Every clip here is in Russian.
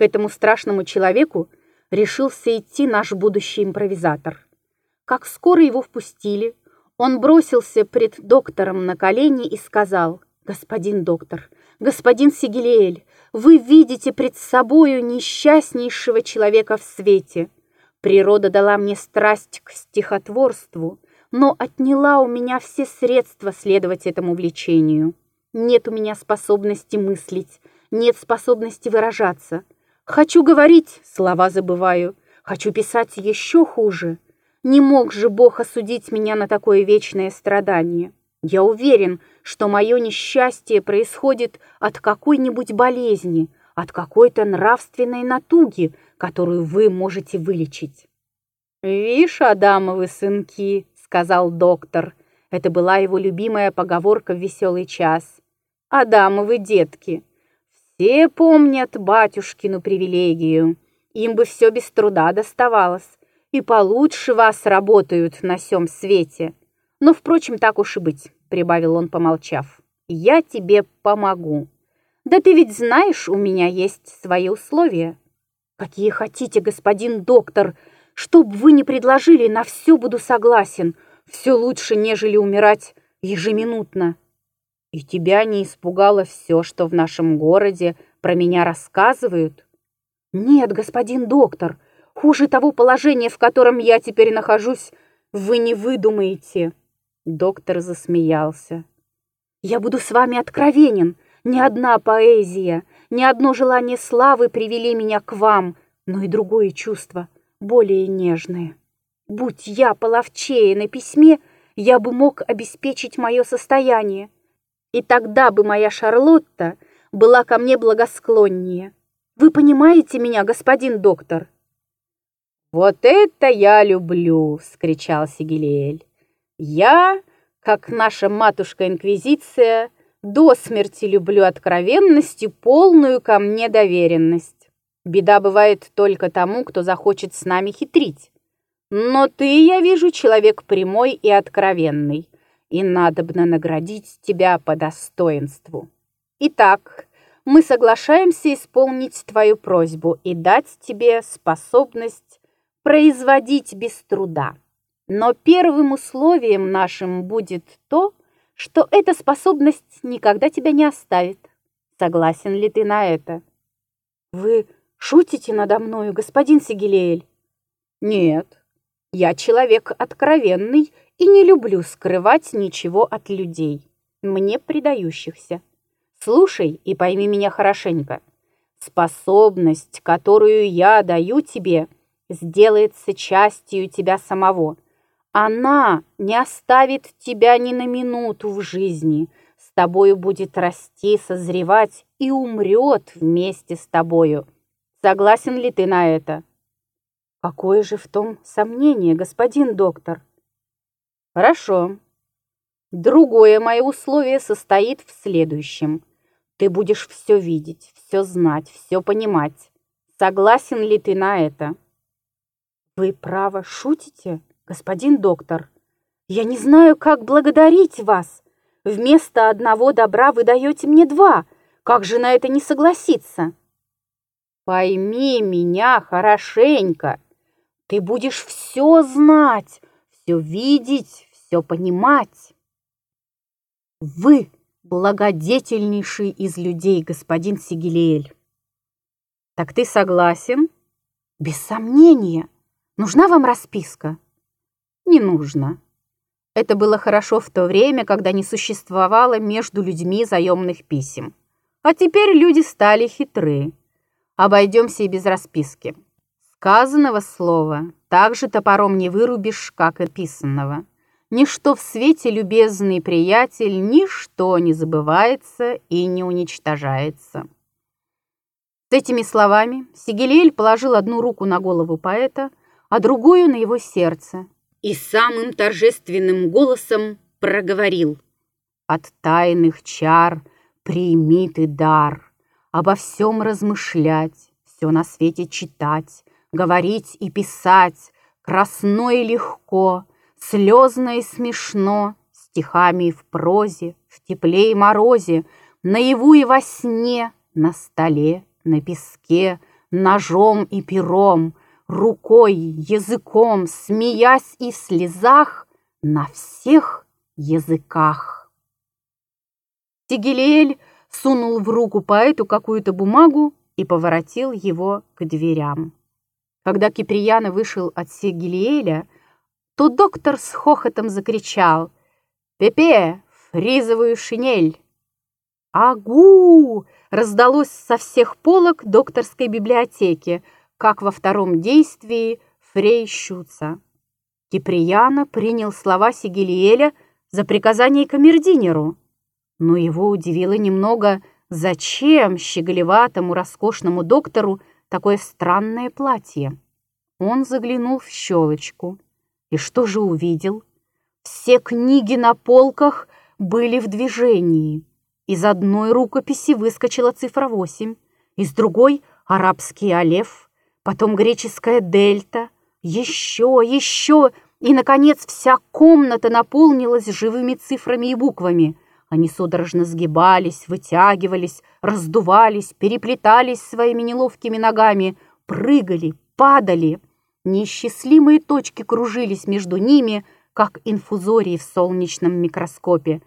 К этому страшному человеку решился идти наш будущий импровизатор. Как скоро его впустили, он бросился пред доктором на колени и сказал, «Господин доктор, господин Сигелиэль, вы видите пред собою несчастнейшего человека в свете. Природа дала мне страсть к стихотворству, но отняла у меня все средства следовать этому влечению. Нет у меня способности мыслить, нет способности выражаться. Хочу говорить, слова забываю, хочу писать еще хуже. Не мог же Бог осудить меня на такое вечное страдание. Я уверен, что мое несчастье происходит от какой-нибудь болезни, от какой-то нравственной натуги, которую вы можете вылечить. «Вишь, Адамовы сынки», — сказал доктор. Это была его любимая поговорка в веселый час. «Адамовы детки, все помнят батюшкину привилегию. Им бы все без труда доставалось, и получше вас работают на сём свете. Но, впрочем, так уж и быть прибавил он, помолчав. «Я тебе помогу. Да ты ведь знаешь, у меня есть свои условия». «Какие хотите, господин доктор, чтоб вы не предложили, на все буду согласен. Все лучше, нежели умирать ежеминутно». «И тебя не испугало все, что в нашем городе про меня рассказывают?» «Нет, господин доктор, хуже того положения, в котором я теперь нахожусь, вы не выдумаете». Доктор засмеялся. «Я буду с вами откровенен. Ни одна поэзия, ни одно желание славы привели меня к вам, но и другое чувство, более нежное. Будь я половчее на письме, я бы мог обеспечить мое состояние. И тогда бы моя Шарлотта была ко мне благосклоннее. Вы понимаете меня, господин доктор?» «Вот это я люблю!» — скричал Сигелиэль. Я, как наша матушка-инквизиция, до смерти люблю откровенность и полную ко мне доверенность. Беда бывает только тому, кто захочет с нами хитрить. Но ты, я вижу, человек прямой и откровенный, и надобно наградить тебя по достоинству. Итак, мы соглашаемся исполнить твою просьбу и дать тебе способность производить без труда. Но первым условием нашим будет то, что эта способность никогда тебя не оставит. Согласен ли ты на это? Вы шутите надо мною, господин Сигелеэль? Нет, я человек откровенный и не люблю скрывать ничего от людей, мне предающихся. Слушай и пойми меня хорошенько. Способность, которую я даю тебе, сделается частью тебя самого – она не оставит тебя ни на минуту в жизни, с тобою будет расти, созревать и умрет вместе с тобою. Согласен ли ты на это? Какое же в том сомнение, господин доктор? Хорошо. Другое мое условие состоит в следующем. Ты будешь все видеть, все знать, все понимать. Согласен ли ты на это? Вы право шутите? «Господин доктор, я не знаю, как благодарить вас. Вместо одного добра вы даете мне два. Как же на это не согласиться?» «Пойми меня хорошенько. Ты будешь все знать, все видеть, все понимать». «Вы благодетельнейший из людей, господин Сигелиэль». «Так ты согласен?» «Без сомнения. Нужна вам расписка?» не нужно. Это было хорошо в то время, когда не существовало между людьми заемных писем. А теперь люди стали хитры. Обойдемся и без расписки. Сказанного слова так же топором не вырубишь, как и писанного. Ничто в свете, любезный приятель, ничто не забывается и не уничтожается. С этими словами Сигелель положил одну руку на голову поэта, а другую на его сердце, и самым торжественным голосом проговорил. «От тайных чар прими ты дар, обо всем размышлять, все на свете читать, говорить и писать, красно и легко, слезно и смешно, стихами и в прозе, в тепле и морозе, наяву и во сне, на столе, на песке, ножом и пером, рукой, языком, смеясь и в слезах, на всех языках. Тигелиэль сунул в руку поэту какую-то бумагу и поворотил его к дверям. Когда Киприяна вышел от Сигелиэля, то доктор с хохотом закричал «Пепе, фризовую шинель!» «Агу!» раздалось со всех полок докторской библиотеки, как во втором действии Фрей Щуца. Киприяна принял слова Сигелиэля за приказание камердинеру, но его удивило немного, зачем щеголеватому роскошному доктору такое странное платье. Он заглянул в щелочку. И что же увидел? Все книги на полках были в движении. Из одной рукописи выскочила цифра 8, из другой — арабский алеф, потом греческая дельта, еще, еще, и, наконец, вся комната наполнилась живыми цифрами и буквами. Они судорожно сгибались, вытягивались, раздувались, переплетались своими неловкими ногами, прыгали, падали. Неисчислимые точки кружились между ними, как инфузории в солнечном микроскопе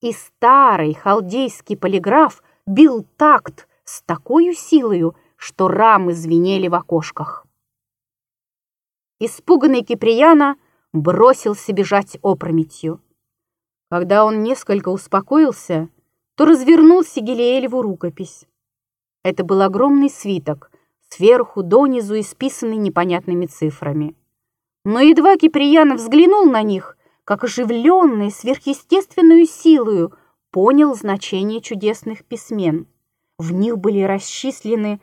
и старый халдейский полиграф бил такт с такой силою, что рамы звенели в окошках. Испуганный Киприяна бросился бежать опрометью. Когда он несколько успокоился, то развернул Сигелиэлеву рукопись. Это был огромный свиток, сверху донизу исписанный непонятными цифрами. Но едва Киприяна взглянул на них, как оживленный сверхъестественную силою, понял значение чудесных письмен. В них были расчислены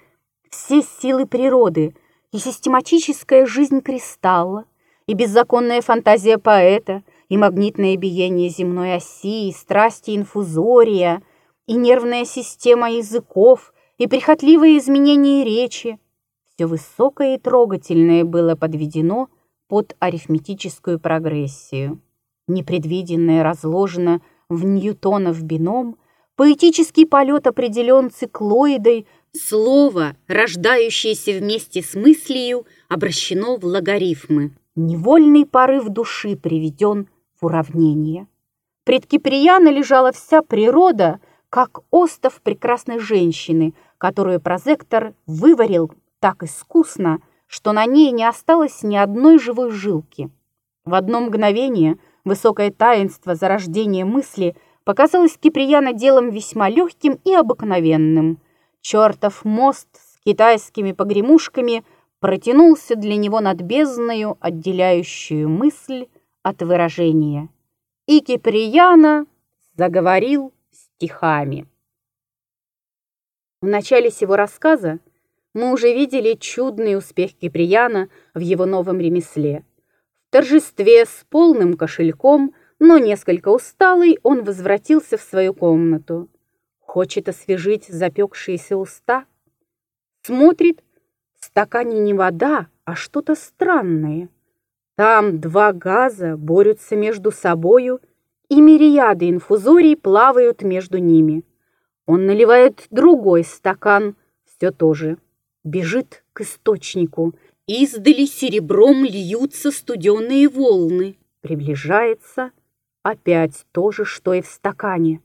все силы природы и систематическая жизнь кристалла, и беззаконная фантазия поэта, и магнитное биение земной оси, и страсти инфузория, и нервная система языков, и прихотливые изменения речи. Все высокое и трогательное было подведено под арифметическую прогрессию непредвиденное разложено в ньютонов бином, поэтический полет определен циклоидой, слово, рождающееся вместе с мыслью, обращено в логарифмы. Невольный порыв души приведен уравнение. Пред Киприяна лежала вся природа, как остов прекрасной женщины, которую прозектор выварил так искусно, что на ней не осталось ни одной живой жилки. В одно мгновение – Высокое таинство зарождения мысли показалось Киприяна делом весьма легким и обыкновенным. Чертов мост с китайскими погремушками протянулся для него над бездною, отделяющую мысль от выражения. И Киприяна заговорил стихами. В начале сего рассказа мы уже видели чудный успех Киприяна в его новом ремесле – торжестве с полным кошельком, но несколько усталый, он возвратился в свою комнату. Хочет освежить запекшиеся уста. Смотрит, в стакане не вода, а что-то странное. Там два газа борются между собою, и мириады инфузорий плавают между ними. Он наливает другой стакан, все то же. Бежит к источнику, Издали серебром льются студеные волны. Приближается опять то же, что и в стакане.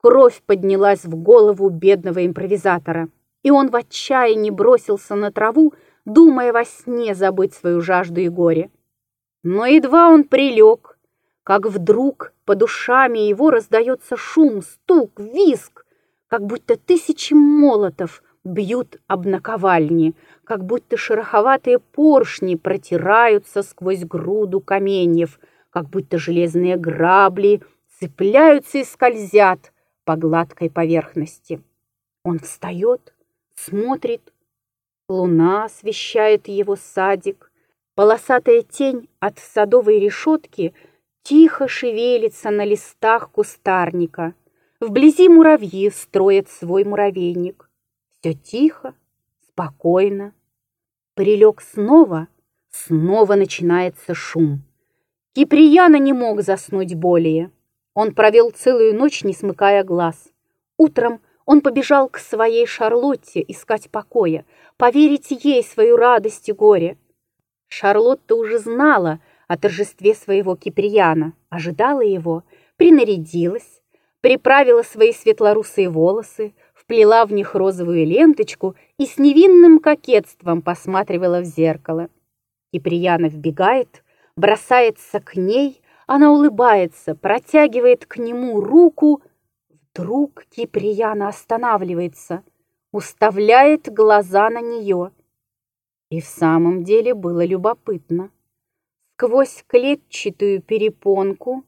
Кровь поднялась в голову бедного импровизатора, и он в отчаянии бросился на траву, думая во сне забыть свою жажду и горе. Но едва он прилег, как вдруг по душами его раздается шум, стук, визг, как будто тысячи молотов бьют об наковальни, как будто шероховатые поршни протираются сквозь груду каменьев, как будто железные грабли цепляются и скользят по гладкой поверхности. Он встает, смотрит. Луна освещает его садик. Полосатая тень от садовой решетки тихо шевелится на листах кустарника. Вблизи муравьи строят свой муравейник. Все тихо, спокойно. Прилег снова, снова начинается шум. Киприяна не мог заснуть более. Он провел целую ночь, не смыкая глаз. Утром Он побежал к своей Шарлотте искать покоя, поверить ей свою радость и горе. Шарлотта уже знала о торжестве своего Киприяна, ожидала его, принарядилась, приправила свои светлорусые волосы, вплела в них розовую ленточку и с невинным кокетством посматривала в зеркало. Киприяна вбегает, бросается к ней, она улыбается, протягивает к нему руку. Вдруг Киприяна останавливается, уставляет глаза на нее. И в самом деле было любопытно. Сквозь клетчатую перепонку,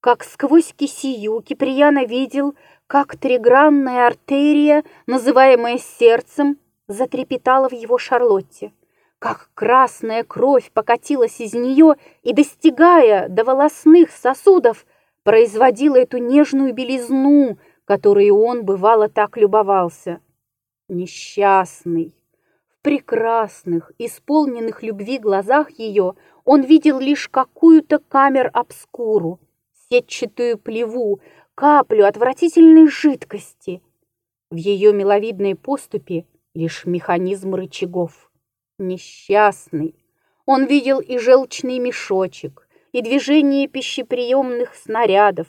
как сквозь кисию, Киприяна видел, как тригранная артерия, называемая сердцем, затрепетала в его Шарлотте как красная кровь покатилась из нее и, достигая до волосных сосудов, производила эту нежную белизну, которой он, бывало, так любовался. Несчастный, прекрасных, исполненных любви глазах ее он видел лишь какую-то камер-обскуру, сетчатую плеву, каплю отвратительной жидкости. В ее миловидной поступе лишь механизм рычагов. Несчастный. Он видел и желчный мешочек, и движение пищеприемных снарядов.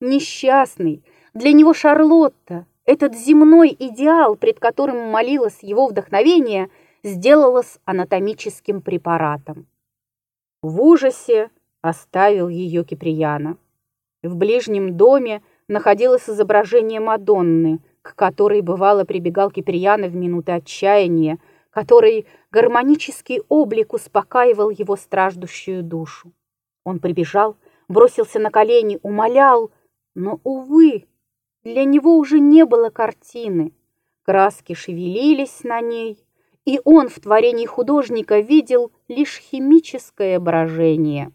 Несчастный. Для него Шарлотта, этот земной идеал, пред которым молилось его вдохновение, сделалось анатомическим препаратом. В ужасе оставил ее Киприяна. В ближнем доме находилось изображение Мадонны, к которой бывало прибегал Киприяна в минуты отчаяния, который гармонический облик успокаивал его страждущую душу. Он прибежал, бросился на колени, умолял, но, увы, для него уже не было картины. Краски шевелились на ней, и он в творении художника видел лишь химическое брожение.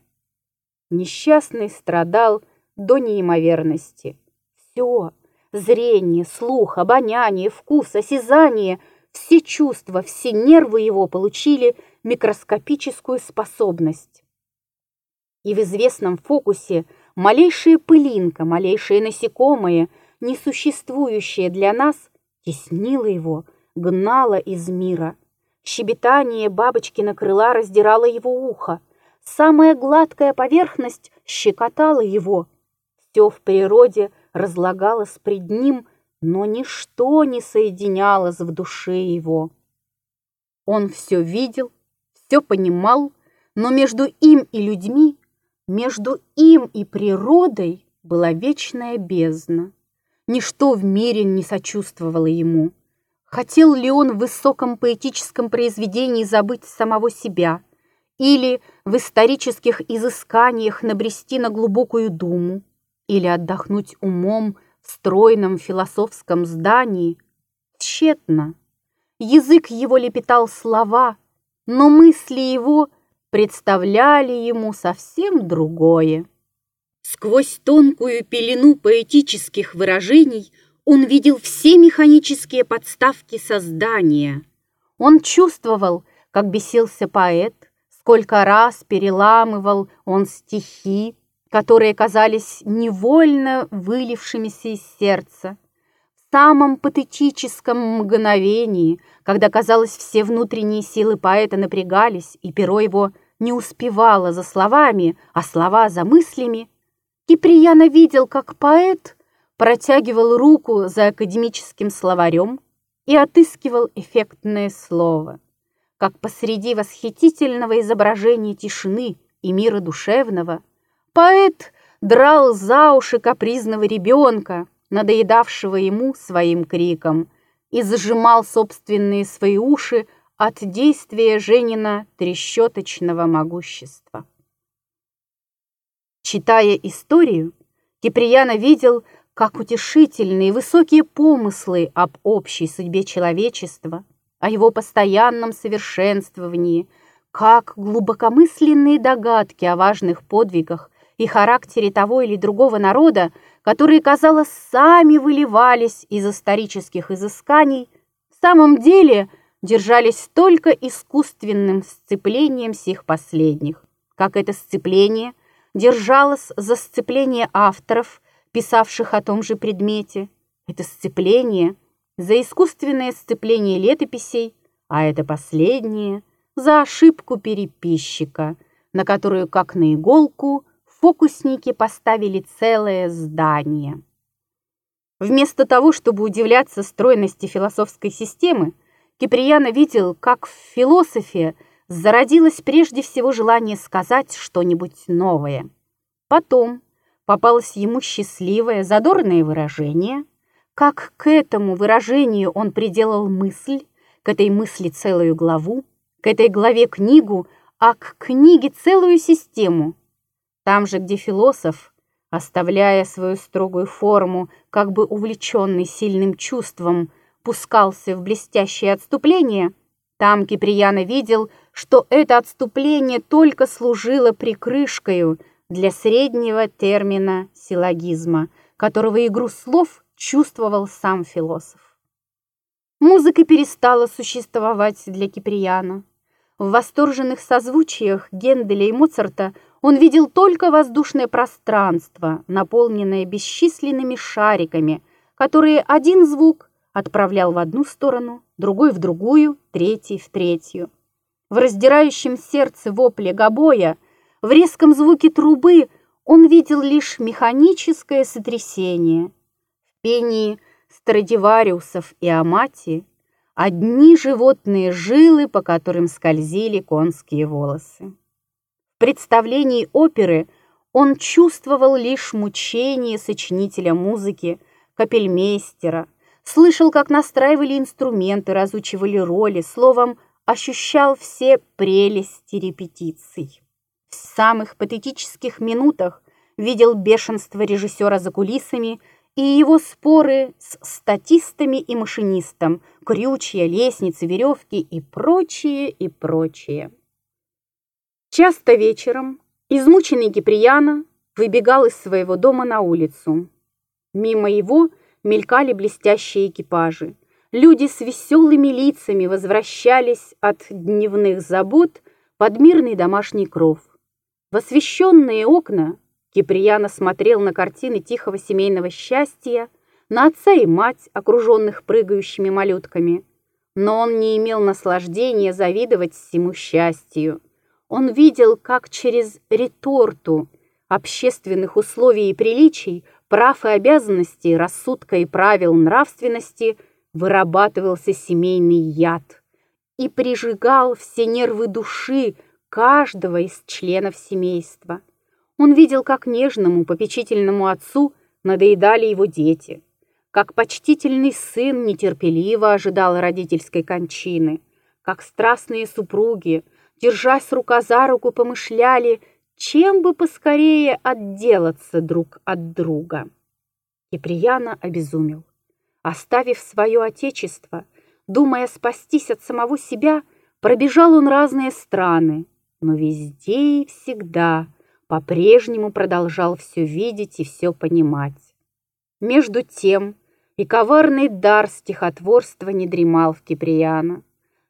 Несчастный страдал до неимоверности. Все — зрение, слух, обоняние, вкус, осязание — все чувства, все нервы его получили микроскопическую способность. И в известном фокусе малейшая пылинка, малейшее насекомое, несуществующее для нас, теснило его, гнало из мира. Щебетание бабочкина крыла раздирало его ухо. Самая гладкая поверхность щекотала его. Все в природе разлагалось пред ним – но ничто не соединялось в душе его. Он все видел, все понимал, но между им и людьми, между им и природой была вечная бездна. Ничто в мире не сочувствовало ему. Хотел ли он в высоком поэтическом произведении забыть самого себя или в исторических изысканиях набрести на глубокую думу, или отдохнуть умом, в стройном философском здании. Тщетно. Язык его лепетал слова, но мысли его представляли ему совсем другое. Сквозь тонкую пелену поэтических выражений он видел все механические подставки создания. Он чувствовал, как бесился поэт, сколько раз переламывал он стихи, которые казались невольно вылившимися из сердца. В самом патетическом мгновении, когда, казалось, все внутренние силы поэта напрягались, и перо его не успевало за словами, а слова за мыслями, Киприяна видел, как поэт протягивал руку за академическим словарем и отыскивал эффектное слово, как посреди восхитительного изображения тишины и мира душевного – Поэт драл за уши капризного ребенка, надоедавшего ему своим криком, и зажимал собственные свои уши от действия Женина трещоточного могущества. Читая историю, Киприяна видел, как утешительные высокие помыслы об общей судьбе человечества, о его постоянном совершенствовании, как глубокомысленные догадки о важных подвигах и характере того или другого народа, которые, казалось, сами выливались из исторических изысканий, в самом деле держались только искусственным сцеплением всех последних, как это сцепление держалось за сцепление авторов, писавших о том же предмете. Это сцепление за искусственное сцепление летописей, а это последнее за ошибку переписчика, на которую, как на иголку, фокусники поставили целое здание. Вместо того, чтобы удивляться стройности философской системы, Киприяна видел, как в философии зародилось прежде всего желание сказать что-нибудь новое. Потом попалось ему счастливое, задорное выражение, как к этому выражению он приделал мысль, к этой мысли целую главу, к этой главе книгу, а к книге целую систему. Там же, где философ, оставляя свою строгую форму, как бы увлеченный сильным чувством, пускался в блестящее отступление, там Киприяна видел, что это отступление только служило прикрышкою для среднего термина силлогизма, которого игру слов чувствовал сам философ. Музыка перестала существовать для Киприяна. В восторженных созвучиях Генделя и Моцарта он видел только воздушное пространство, наполненное бесчисленными шариками, которые один звук отправлял в одну сторону, другой в другую, третий в третью. В раздирающем сердце вопле гобоя, в резком звуке трубы он видел лишь механическое сотрясение. В пении Страдивариусов и Амати одни животные жилы, по которым скользили конские волосы. В представлении оперы он чувствовал лишь мучение сочинителя музыки, капельмейстера, слышал, как настраивали инструменты, разучивали роли, словом, ощущал все прелести репетиций. В самых патетических минутах видел бешенство режиссера за кулисами – и его споры с статистами и машинистом, крючья, лестницы, веревки и прочее, и прочее. Часто вечером измученный Киприяна выбегал из своего дома на улицу. Мимо его мелькали блестящие экипажи. Люди с веселыми лицами возвращались от дневных забот под мирный домашний кров. В освещенные окна Киприяна смотрел на картины тихого семейного счастья, на отца и мать, окруженных прыгающими малютками. Но он не имел наслаждения завидовать всему счастью. Он видел, как через реторту общественных условий и приличий, прав и обязанностей, рассудка и правил нравственности вырабатывался семейный яд и прижигал все нервы души каждого из членов семейства. Он видел, как нежному, попечительному отцу надоедали его дети, как почтительный сын нетерпеливо ожидал родительской кончины, как страстные супруги, держась рука за руку, помышляли, чем бы поскорее отделаться друг от друга. Киприяна обезумел. Оставив свое отечество, думая спастись от самого себя, пробежал он разные страны, но везде и всегда – по-прежнему продолжал все видеть и все понимать. Между тем и коварный дар стихотворства не дремал в Киприяна.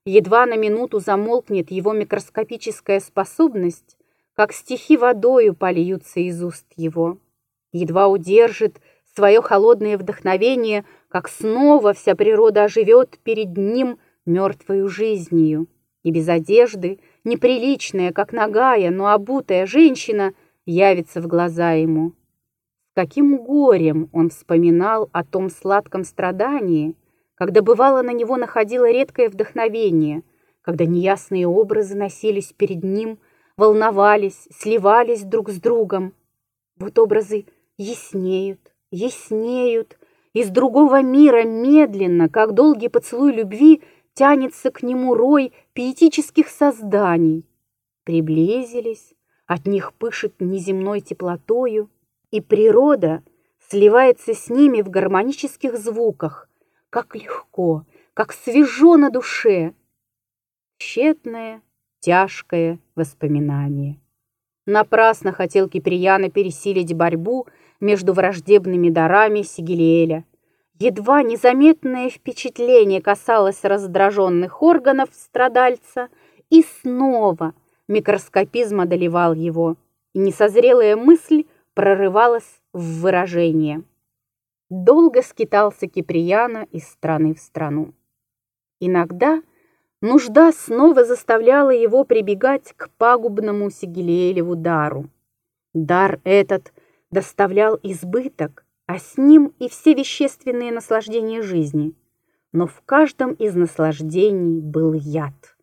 Едва на минуту замолкнет его микроскопическая способность, как стихи водою польются из уст его. Едва удержит свое холодное вдохновение, как снова вся природа оживет перед ним мертвою жизнью, и без одежды, неприличная, как нагая, но обутая женщина явится в глаза ему. С каким горем он вспоминал о том сладком страдании, когда бывало на него находило редкое вдохновение, когда неясные образы носились перед ним, волновались, сливались друг с другом. Вот образы яснеют, яснеют, из другого мира медленно, как долгий поцелуй любви, тянется к нему рой пиетических созданий. Приблизились, от них пышет неземной теплотою, и природа сливается с ними в гармонических звуках, как легко, как свежо на душе. Тщетное, тяжкое воспоминание. Напрасно хотел Киприяна пересилить борьбу между враждебными дарами Сигелиэля, Едва незаметное впечатление касалось раздраженных органов страдальца, и снова микроскопизм одолевал его, и несозрелая мысль прорывалась в выражение. долго скитался Киприяна из страны в страну. Иногда нужда снова заставляла его прибегать к пагубному Сигелиэлеву дару. Дар этот доставлял избыток, а с ним и все вещественные наслаждения жизни. Но в каждом из наслаждений был яд.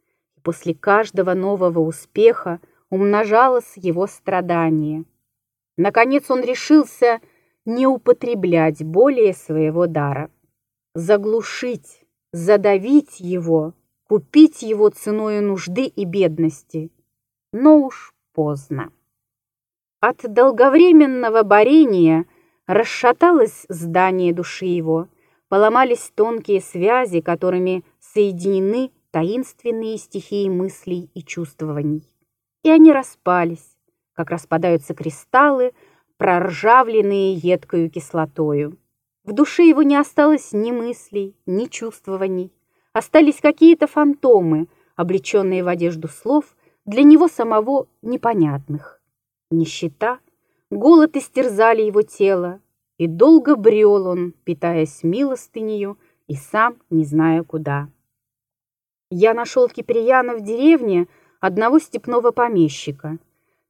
После каждого нового успеха умножалось его страдание. Наконец он решился не употреблять более своего дара. Заглушить, задавить его, купить его ценой нужды и бедности. Но уж поздно. От долговременного борения расшаталось здание души его, поломались тонкие связи, которыми соединены таинственные стихии мыслей и чувствований. И они распались, как распадаются кристаллы, проржавленные едкою кислотою. В душе его не осталось ни мыслей, ни чувствований. Остались какие-то фантомы, облеченные в одежду слов, для него самого непонятных. Нищета, голод истерзали его тело, и долго брел он, питаясь милостынею и сам не зная куда. Я нашел Киприяна в деревне одного степного помещика.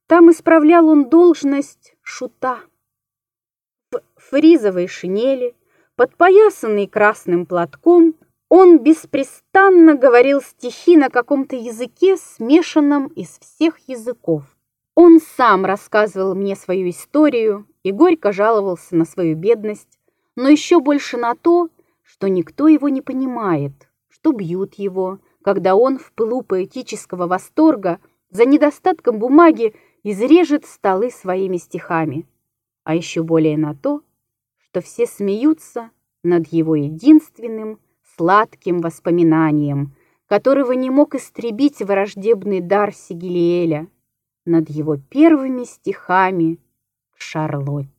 Там исправлял он должность шута. В фризовой шинели, подпоясанный красным платком, он беспрестанно говорил стихи на каком-то языке, смешанном из всех языков. Он сам рассказывал мне свою историю и горько жаловался на свою бедность, но еще больше на то, что никто его не понимает, что бьют его, когда он в пылу поэтического восторга за недостатком бумаги изрежет столы своими стихами, а еще более на то, что все смеются над его единственным сладким воспоминанием, которого не мог истребить враждебный дар Сигелиэля, над его первыми стихами к Шарлотте.